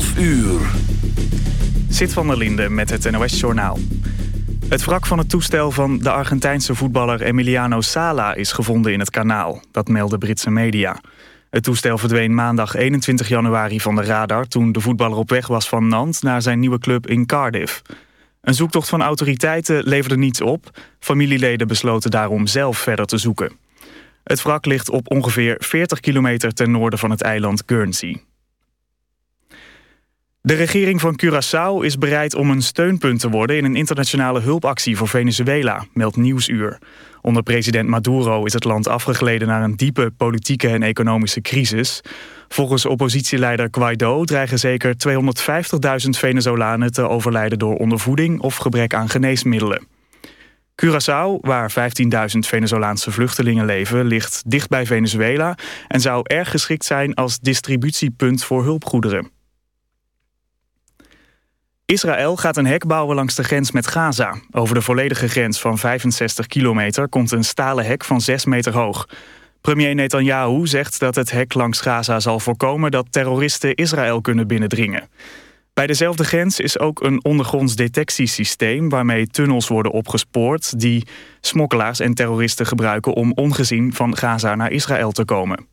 12 uur. Zit van der Linde met het NOS-journaal. Het wrak van het toestel van de Argentijnse voetballer Emiliano Sala is gevonden in het kanaal. Dat melden Britse media. Het toestel verdween maandag 21 januari van de radar... toen de voetballer op weg was van Nantes naar zijn nieuwe club in Cardiff. Een zoektocht van autoriteiten leverde niets op. Familieleden besloten daarom zelf verder te zoeken. Het wrak ligt op ongeveer 40 kilometer ten noorden van het eiland Guernsey. De regering van Curaçao is bereid om een steunpunt te worden... in een internationale hulpactie voor Venezuela, meldt Nieuwsuur. Onder president Maduro is het land afgegleden naar een diepe politieke en economische crisis. Volgens oppositieleider Guaido dreigen zeker 250.000 Venezolanen te overlijden door ondervoeding of gebrek aan geneesmiddelen. Curaçao, waar 15.000 Venezolaanse vluchtelingen leven, ligt dicht bij Venezuela en zou erg geschikt zijn als distributiepunt voor hulpgoederen. Israël gaat een hek bouwen langs de grens met Gaza. Over de volledige grens van 65 kilometer komt een stalen hek van 6 meter hoog. Premier Netanyahu zegt dat het hek langs Gaza zal voorkomen dat terroristen Israël kunnen binnendringen. Bij dezelfde grens is ook een ondergronds detectiesysteem waarmee tunnels worden opgespoord die smokkelaars en terroristen gebruiken om ongezien van Gaza naar Israël te komen.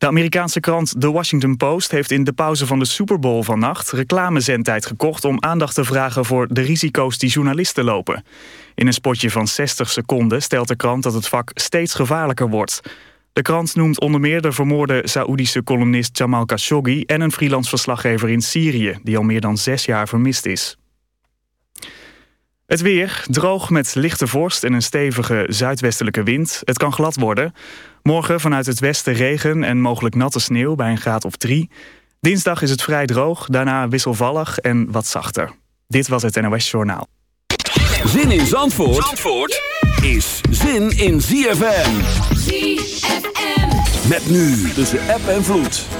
De Amerikaanse krant The Washington Post heeft in de pauze van de Super Bowl vannacht reclamezendtijd gekocht om aandacht te vragen voor de risico's die journalisten lopen. In een spotje van 60 seconden stelt de krant dat het vak steeds gevaarlijker wordt. De krant noemt onder meer de vermoorde Saoedische columnist Jamal Khashoggi en een freelance verslaggever in Syrië, die al meer dan zes jaar vermist is. Het weer, droog met lichte vorst en een stevige zuidwestelijke wind. Het kan glad worden. Morgen vanuit het westen regen en mogelijk natte sneeuw bij een graad of drie. Dinsdag is het vrij droog, daarna wisselvallig en wat zachter. Dit was het NOS Journaal. Zin in Zandvoort, Zandvoort is zin in ZFM. ZFM. Met nu tussen app en vloed.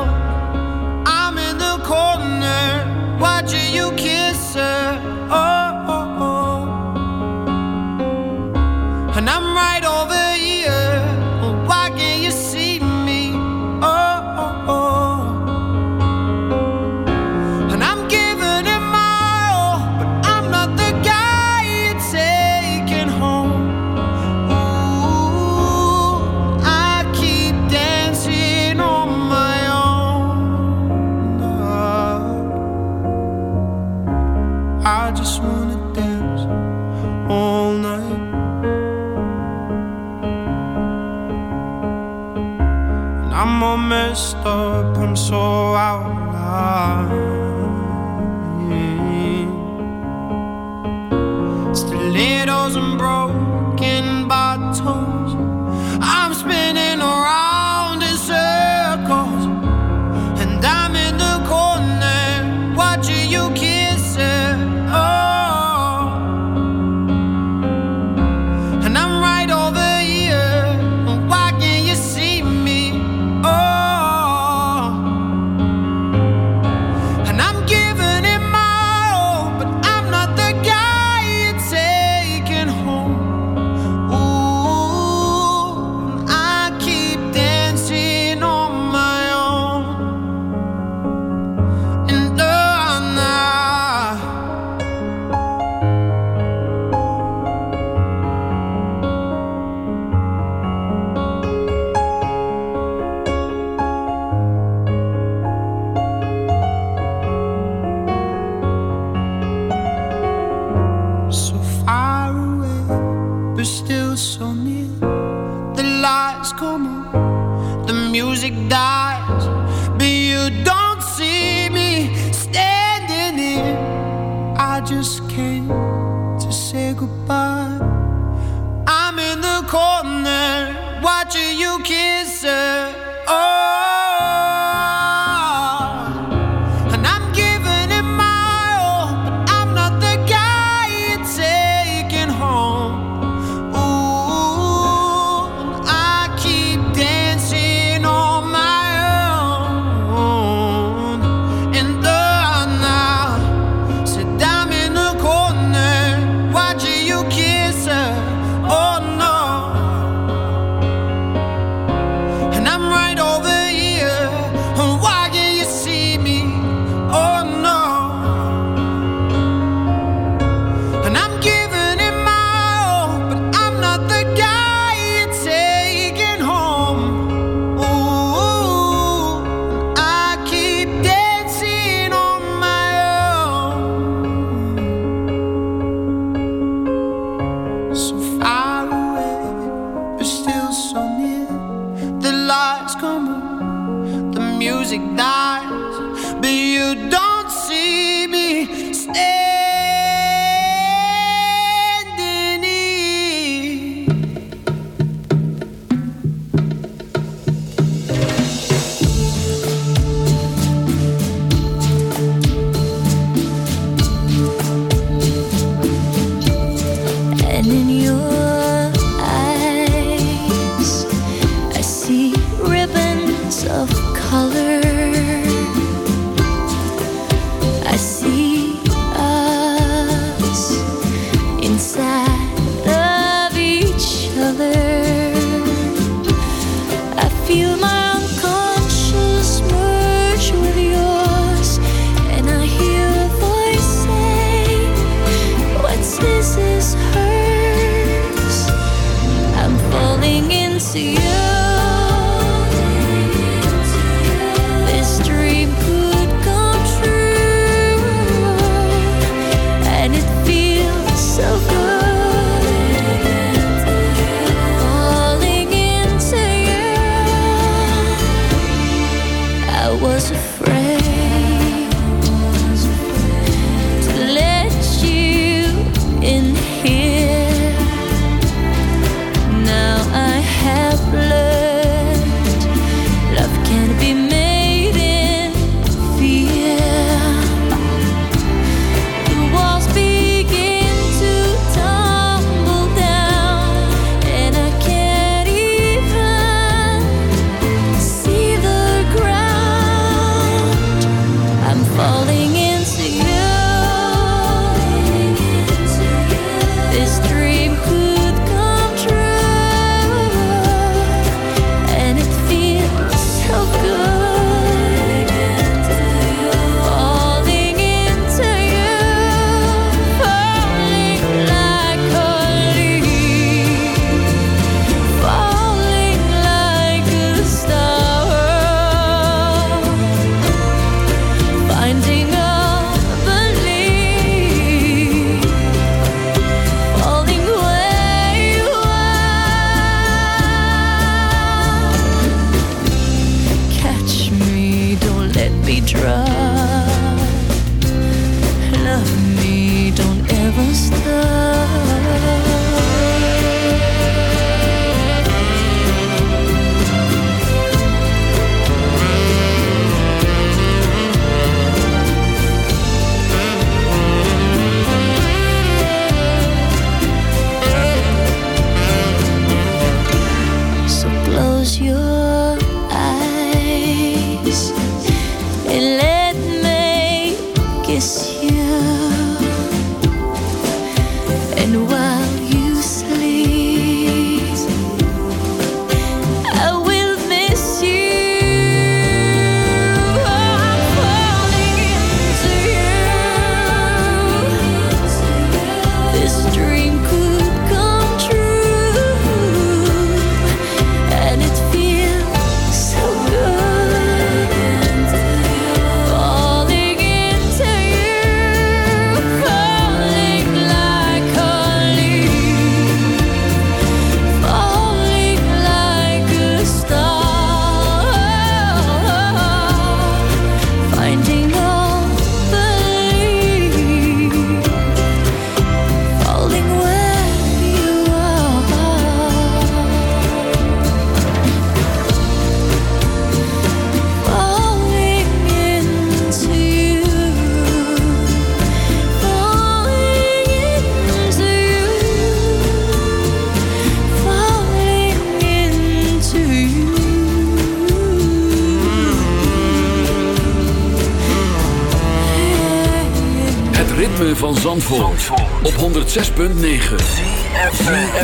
Zandvoort, op 106.9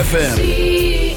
FM.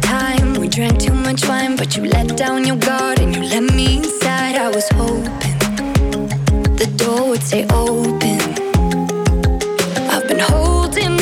Time. We drank too much wine, but you let down your guard and you let me inside. I was hoping the door would stay open. I've been holding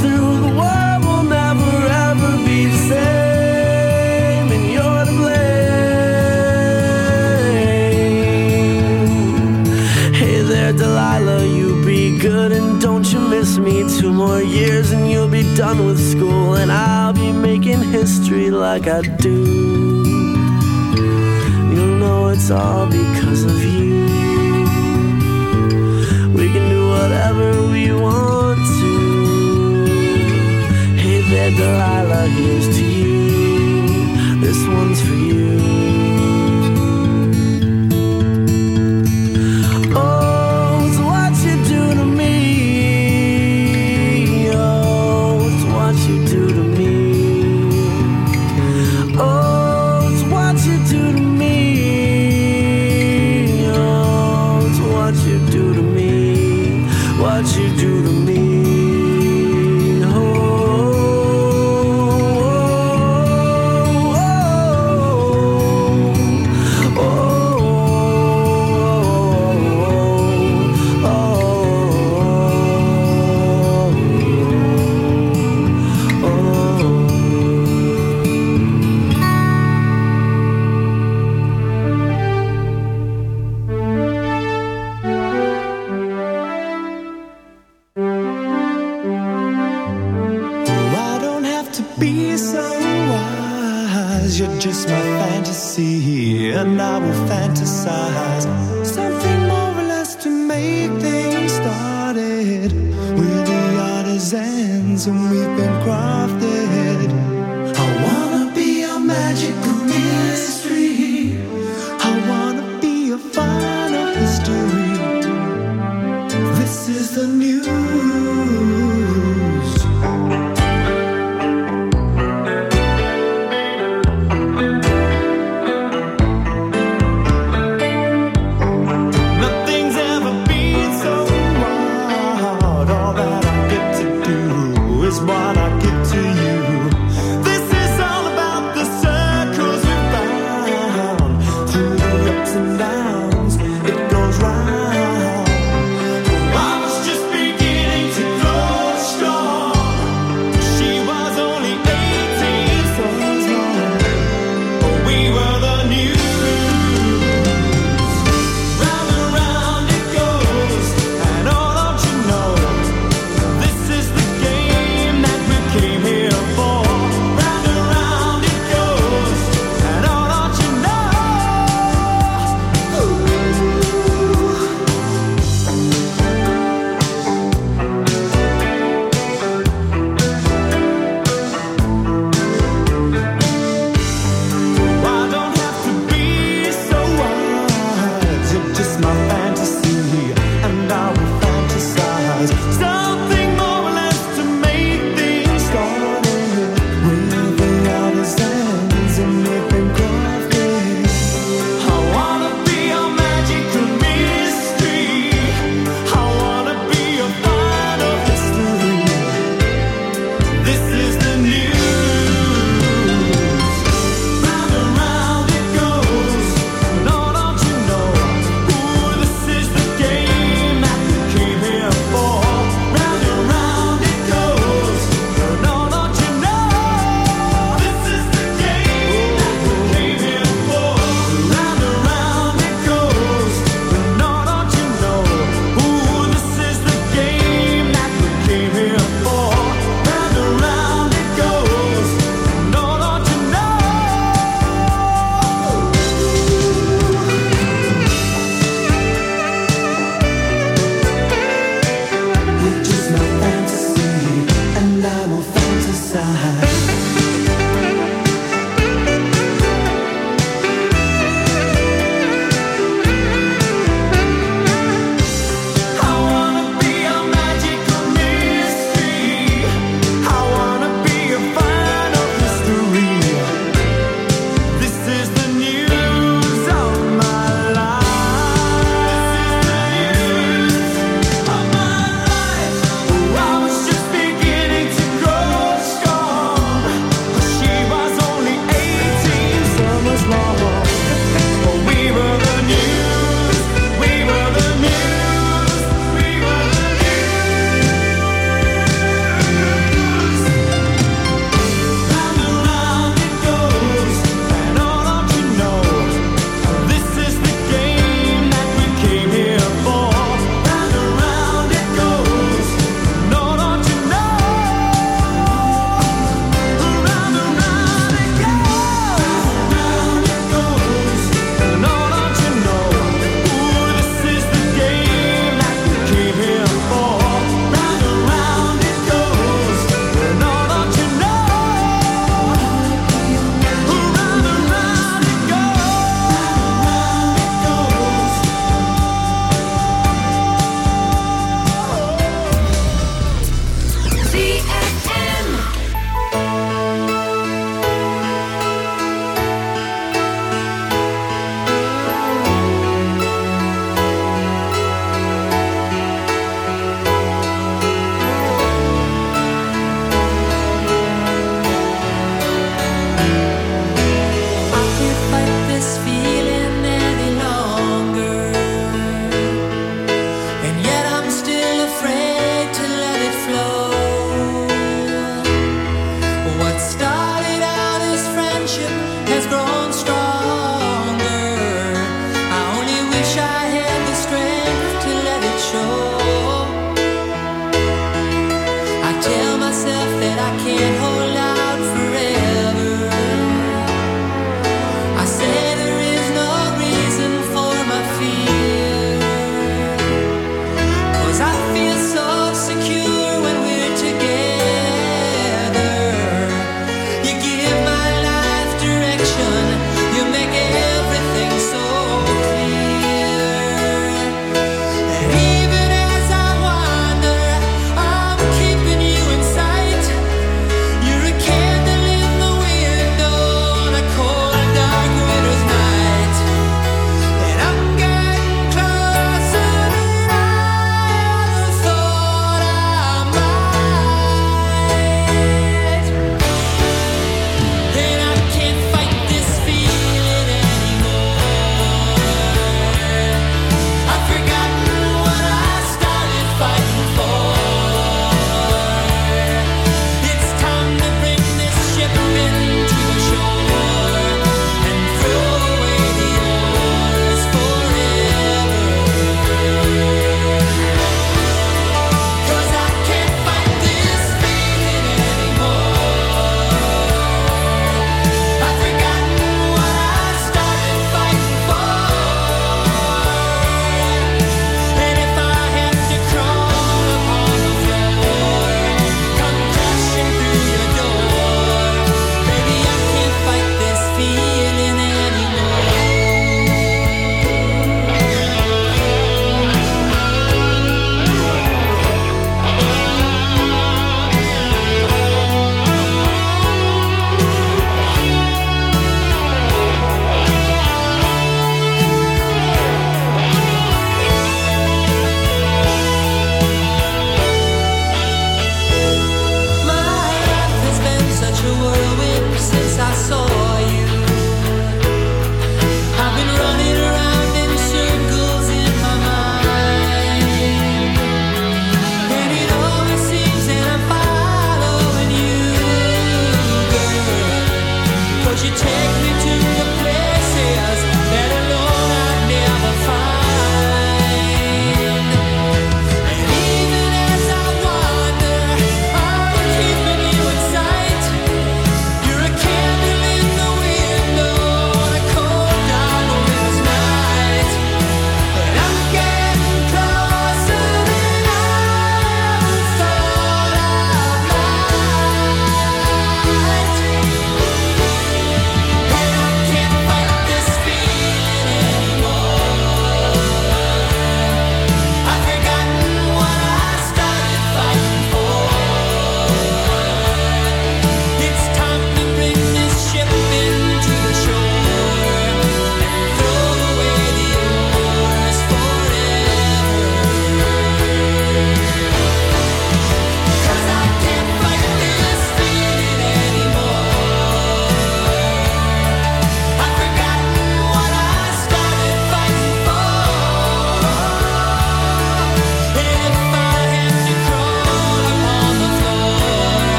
done with school, and I'll be making history like I do. You'll know it's all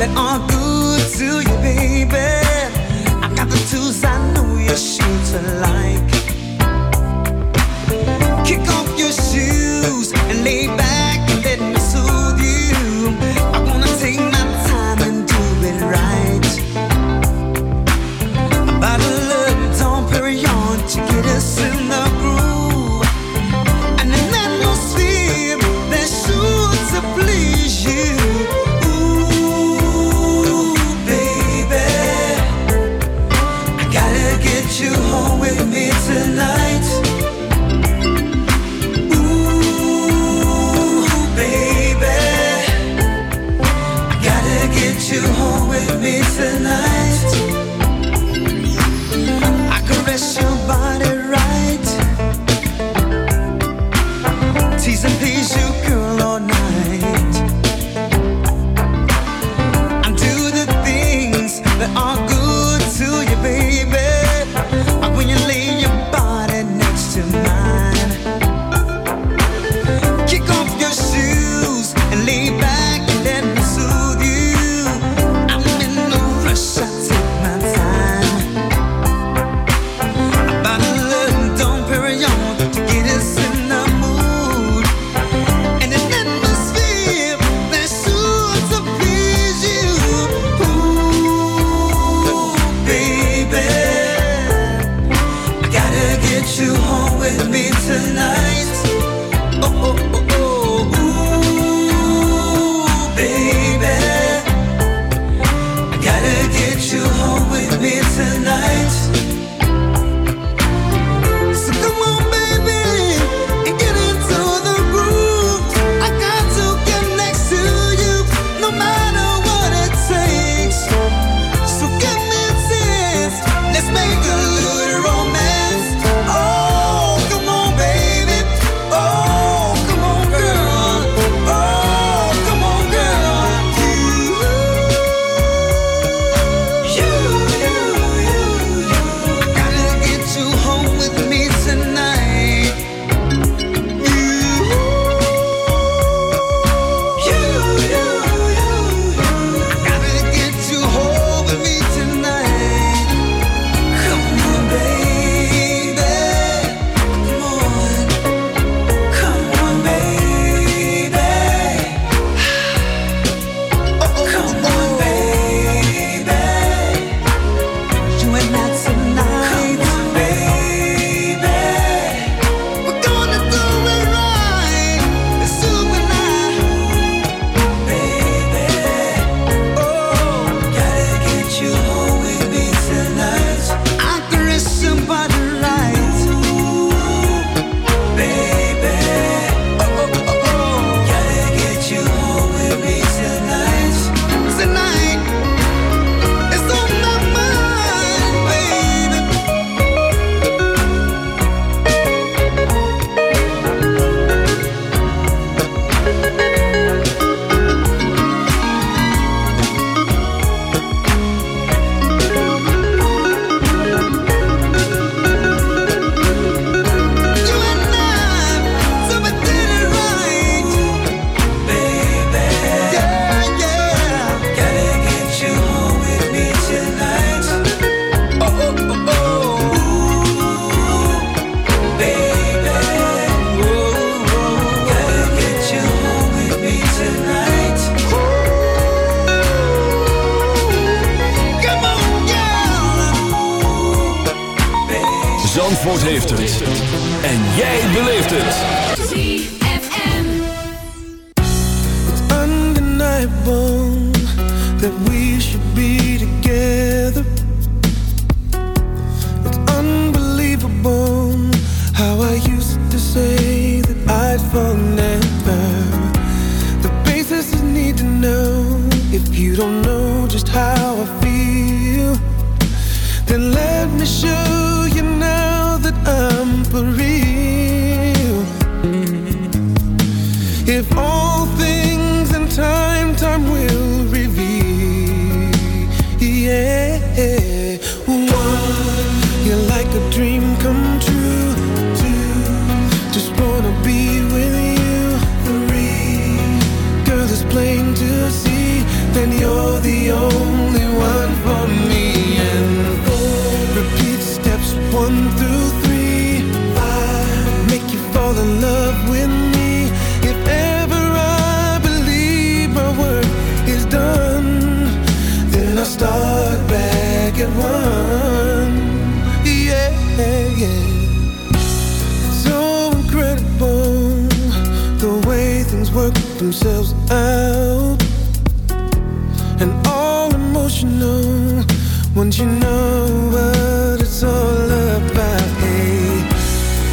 that aren't good beleeft het.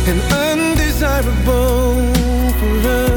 And undesirable for us